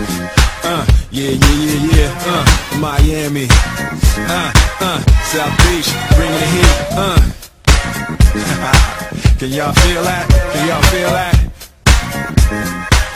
Uh, yeah, yeah, yeah, yeah. Uh, Miami. Uh, uh, South Beach, bringing the heat. Uh. Can y'all feel that? Can y'all feel that?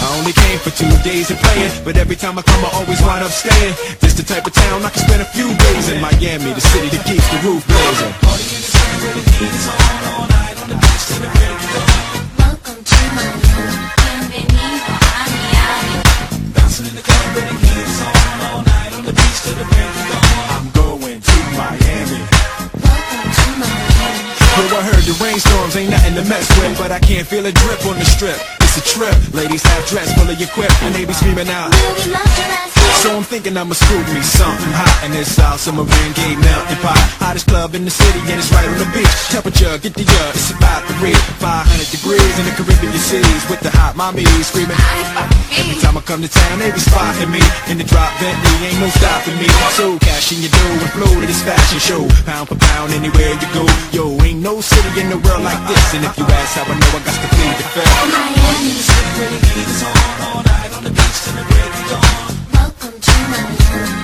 I only came for two days of playing, but every time I come I always wind up staying. This the type of town I can spend a few days in Miami, the city that keeps the roof blazing. Party in the city where the heat is on all night on the beach till the break of dawn. Welcome to Miami, bienvenido in the club where the heat on all night on the beach till the break of dawn. I'm going to Miami. Welcome to Miami. Yo, I heard the rainstorms ain't nothing to mess with, but I can't feel a drip on the strip. It's a trip. Ladies half dressed, fully equipped, and they be screaming out. So I'm thinking I'ma screw me something hot in this South Submarine Gate melting pot. Hottest club in the city and it's right on the beach. Temperature, get the uh, it's about reach 500 degrees in the Caribbean seas with the hot mommies screaming. Every time I come to town, they be spotting me in the drop Bentley, ain't no stopping me. So cash in your dough and flow to this fashion show, pound for pound anywhere you go. Yo, ain't no city in the world like this, and if you ask how I know, I got to plead the fifth. Miami. Welcome to Miami,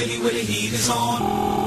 city where the heat is on